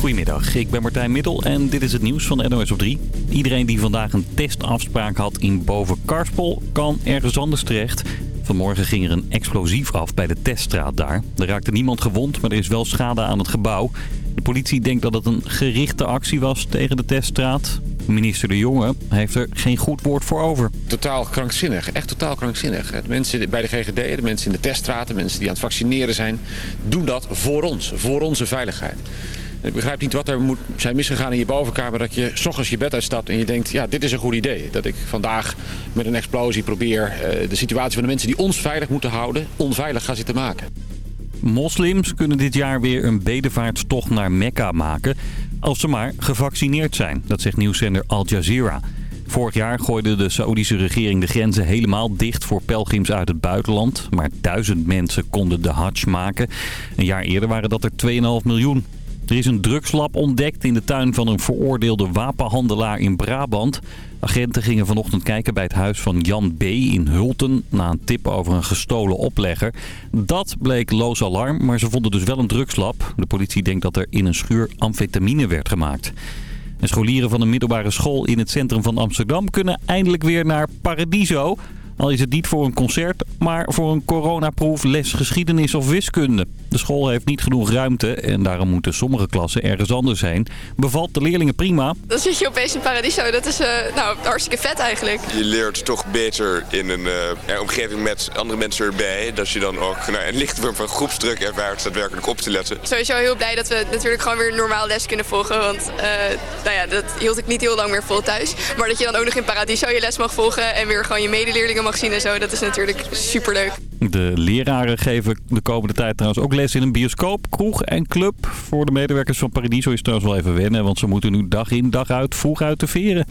Goedemiddag, ik ben Martijn Middel en dit is het nieuws van NOS op 3. Iedereen die vandaag een testafspraak had in Boven-Karspel kan ergens anders terecht. Vanmorgen ging er een explosief af bij de teststraat daar. Er raakte niemand gewond, maar er is wel schade aan het gebouw. De politie denkt dat het een gerichte actie was tegen de teststraat. Minister De Jonge heeft er geen goed woord voor over. Totaal krankzinnig, echt totaal krankzinnig. De mensen bij de GGD, de mensen in de teststraat, de mensen die aan het vaccineren zijn... doen dat voor ons, voor onze veiligheid. Ik begrijp niet wat er moet zijn misgegaan in je bovenkamer... dat je s ochtends je bed uitstapt en je denkt, ja, dit is een goed idee. Dat ik vandaag met een explosie probeer eh, de situatie van de mensen die ons veilig moeten houden... onveilig ga zitten maken. Moslims kunnen dit jaar weer een bedevaartstocht naar Mekka maken... als ze maar gevaccineerd zijn, dat zegt nieuwszender Al Jazeera. Vorig jaar gooide de Saoedische regering de grenzen helemaal dicht voor pelgrims uit het buitenland. Maar duizend mensen konden de Hajj maken. Een jaar eerder waren dat er 2,5 miljoen. Er is een drugslab ontdekt in de tuin van een veroordeelde wapenhandelaar in Brabant. Agenten gingen vanochtend kijken bij het huis van Jan B. in Hulten... na een tip over een gestolen oplegger. Dat bleek loos alarm, maar ze vonden dus wel een drugslab. De politie denkt dat er in een schuur amfetamine werd gemaakt. En scholieren van een middelbare school in het centrum van Amsterdam... kunnen eindelijk weer naar Paradiso... Al is het niet voor een concert, maar voor een coronaproef les geschiedenis of wiskunde. De school heeft niet genoeg ruimte en daarom moeten sommige klassen ergens anders heen. Bevalt de leerlingen prima. Dan zit je opeens in Paradiso. Dat is uh, nou, hartstikke vet eigenlijk. Je leert toch beter in een uh, omgeving met andere mensen erbij. Dat je dan ook nou, een lichte vorm van groepsdruk ervaart daadwerkelijk op te letten. Sowieso heel blij dat we natuurlijk gewoon weer normaal les kunnen volgen. Want uh, nou ja, dat hield ik niet heel lang meer vol thuis. Maar dat je dan ook nog in Paradiso je les mag volgen en weer gewoon je medeleerlingen mag zien en zo. Dat is natuurlijk superleuk. De leraren geven de komende tijd trouwens ook les in een bioscoop, kroeg en club. Voor de medewerkers van Paradiso is het trouwens wel even wennen, want ze moeten nu dag in dag uit vroeg uit de veren.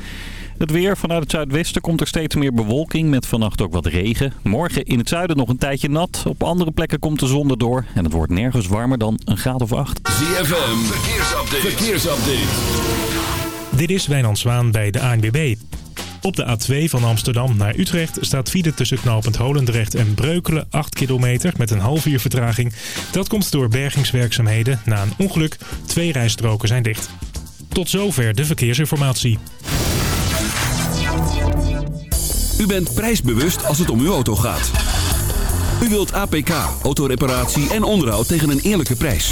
Het weer vanuit het zuidwesten komt er steeds meer bewolking met vannacht ook wat regen. Morgen in het zuiden nog een tijdje nat. Op andere plekken komt de zon erdoor en het wordt nergens warmer dan een graad of acht. ZFM, verkeersupdate. verkeersupdate. Dit is Wijnand Zwaan bij de ANWB. Op de A2 van Amsterdam naar Utrecht staat file tussen knooppunt Holendrecht en Breukelen 8 kilometer met een half uur vertraging. Dat komt door bergingswerkzaamheden na een ongeluk. Twee rijstroken zijn dicht. Tot zover de verkeersinformatie. U bent prijsbewust als het om uw auto gaat. U wilt APK, autoreparatie en onderhoud tegen een eerlijke prijs.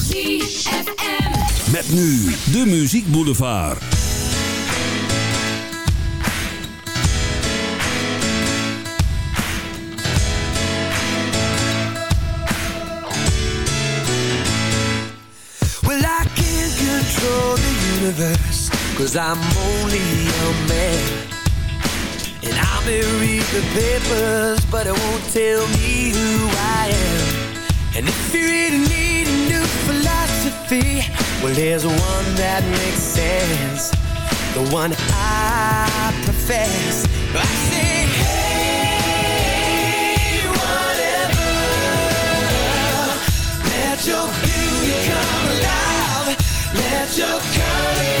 ZFM. Met nu de Muziek Boulevard. Well, I can't control the universe, cause I'm only a man. And I may read the papers, but it won't tell me who I am. And if you really need a new philosophy, well, there's one that makes sense. The one I profess. I say, hey, whatever. Let your beauty come alive. Let your color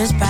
is bad.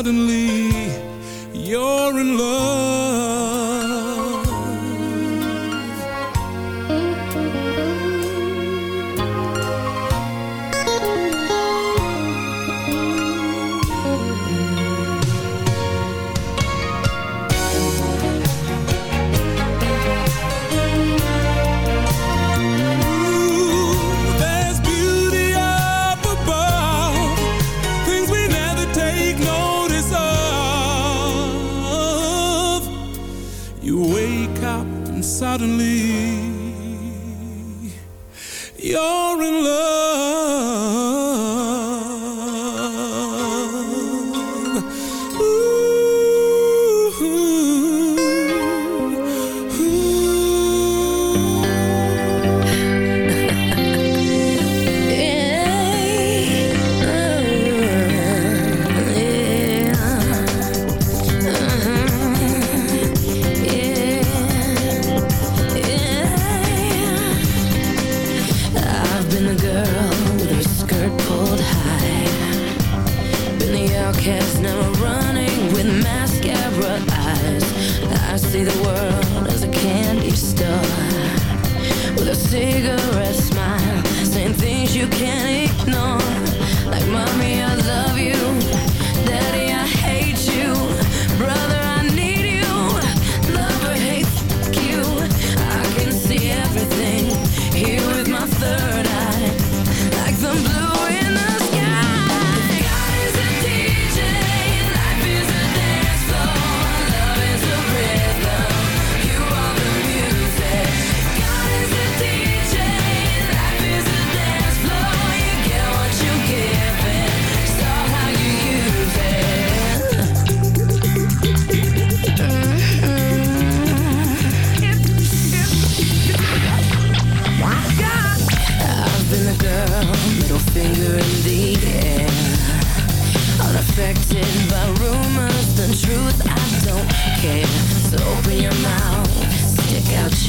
suddenly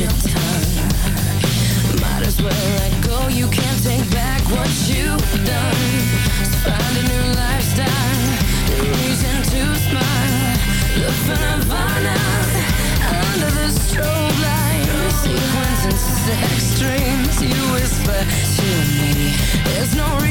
your tongue. Might as well let go. You can't take back what you've done. So find a new lifestyle, new reason to smile. Look for Nirvana under the strobe light. Sequences extremes. You whisper to me. There's no reason.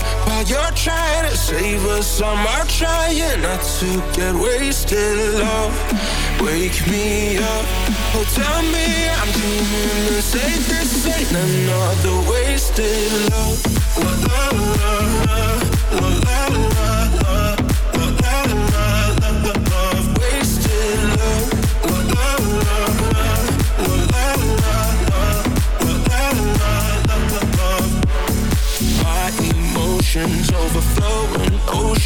while you're trying to save us. I'm trying not to get wasted. Love, wake me up. Oh, tell me I'm dreaming and say this ain't another wasted love. La la la la la la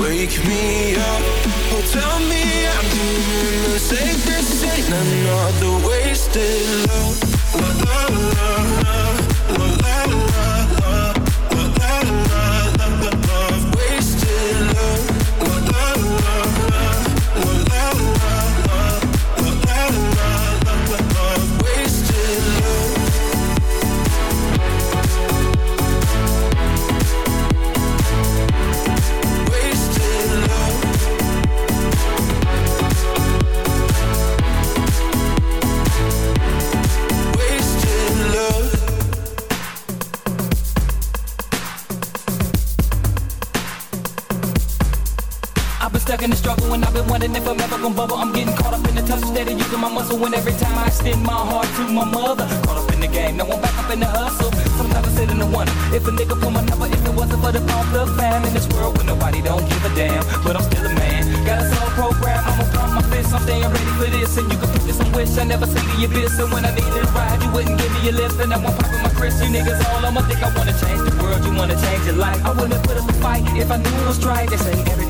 wake me up. Tell me I'm doing the safest. Ain't another wasted love. La la la I'm bubble. I'm getting caught up in the touch, steady using my muscle. And every time I extend my heart to my mother, caught up in the game, now I'm back up in the hustle. Sometimes I sit in the wonder if a nigga pull my number, if it wasn't for the pump, the fam in this world where nobody don't give a damn. But I'm still a man, got a soul program. I'ma pump my fist, I'm staying ready for this. And you can put this on wish I never see the abyss. And when I needed a ride, you wouldn't give me a lift. And now I won't pop in my Chris. You niggas all I'ma think I wanna change the world, you wanna change your life. I wouldn't put up a fight if I knew it was right. They say everything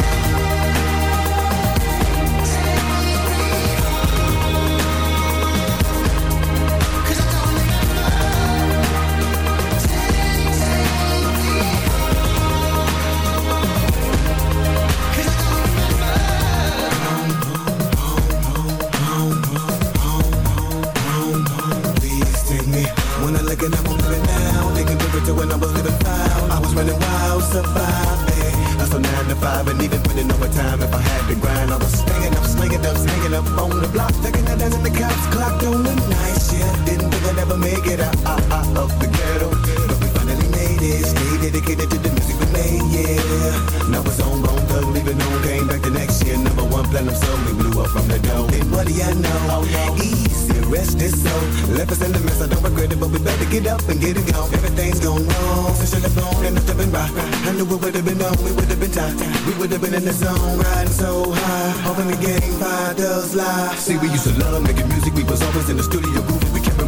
Was living foul. I was running wild, surviving. Hustle nine to five and even putting overtime if I had to grind. I was staying up, slinging up, hanging up on the block. Taking that dance in the cops clocked on the night shift. Didn't think I'd ever make it out, out, out of the ghetto. Finally. Stay dedicated to the music we made, yeah. Now it's on, bone thug, leaving on. Came back the next year, number one platinum song. We blew up from the dough. And what do you know? Oh, Easy, rest is so. Left us in the mess, I don't regret it, but we better get up and get it going. Everything's gone wrong, so should have blown and have been right. I knew it would have been on, we would have been tight. We would have been in the zone, riding so high. Hoping the game five does lie. See, we used to love making music, we was always in the studio grooving.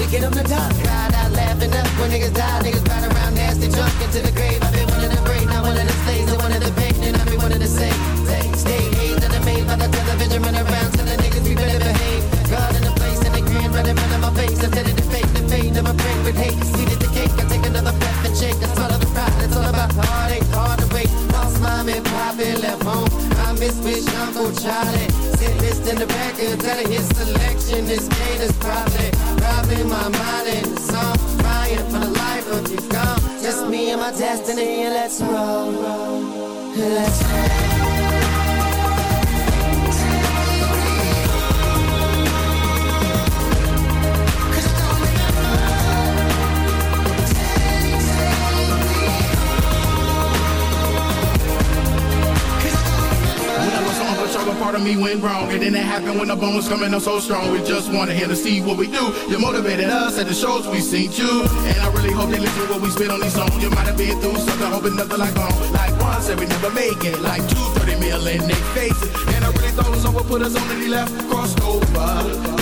We get them to top, ride out laughing up. When niggas die, niggas ride around nasty drunk into the grave. I've been one of the brave, not one of the slaves, and one of the pain, and I'll be one of the same. Stay hazed and amazed by the television, run around telling niggas we better behave. God in the place and the grand right in front of my face. I said it to fake, the fade of a break with hate. See the cake, I take another breath and shake. All of the pride, it's all about heartache, hard to wait. Lost mom and poppy left home. Miss Wish Uncle Charlie. Sit list in the back and telling his selection. This gate is probably, probably my mind in the song. Crying for the life of you gone. Just me and my destiny, and let's roll. Let's roll. On a part of me went wrong. And then it happened when the bones coming up so strong. We just wanted him to see what we do. You motivated us at the shows we seen you. And I really hope they listen to what we spit on these songs. You might have been through something, hoping nothing like home. Like one said we never make it. Like two, thirty million they face it. And I really thought someone put us on and he left, crossed over.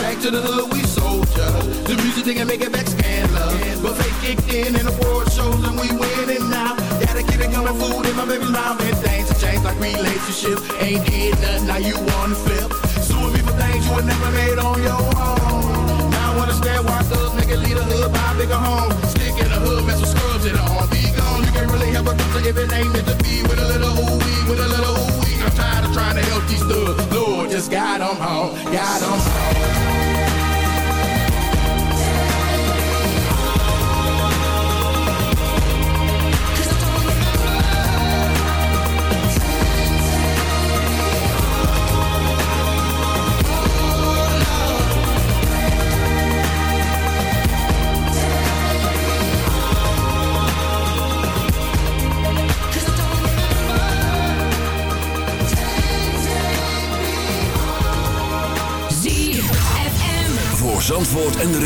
Back to the hood, we soldier. The music didn't make it back scandalous. But fake kicked in and the world shows and we winning now. Keep it coming, food in my mouth and things have changed like relationships. Ain't did nothing, now you wanna flip. Suing me for things you would never made on your own. Now I stare why thugs make it lead a hood, buy a bigger home. Stick in the hood, mess with scrubs the arm. Be gone, you can't really help a doctor if it ain't meant to be. With a little ooh wee, with a little ooh wee. I'm tired of trying to help these thugs. Lord, just guide them home, guide them home.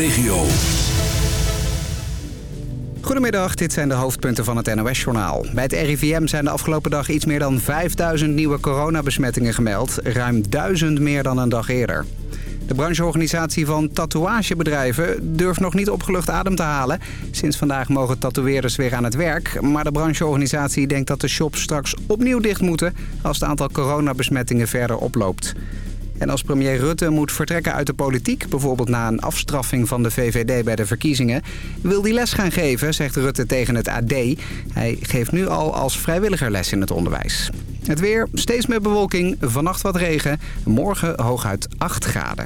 Regio. Goedemiddag, dit zijn de hoofdpunten van het NOS-journaal. Bij het RIVM zijn de afgelopen dag iets meer dan 5000 nieuwe coronabesmettingen gemeld. Ruim 1000 meer dan een dag eerder. De brancheorganisatie van tatoeagebedrijven durft nog niet opgelucht adem te halen. Sinds vandaag mogen tatoeëerders weer aan het werk. Maar de brancheorganisatie denkt dat de shops straks opnieuw dicht moeten... als het aantal coronabesmettingen verder oploopt. En als premier Rutte moet vertrekken uit de politiek... bijvoorbeeld na een afstraffing van de VVD bij de verkiezingen... wil hij les gaan geven, zegt Rutte tegen het AD. Hij geeft nu al als vrijwilliger les in het onderwijs. Het weer, steeds meer bewolking, vannacht wat regen. Morgen hooguit 8 graden.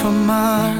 from my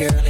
girl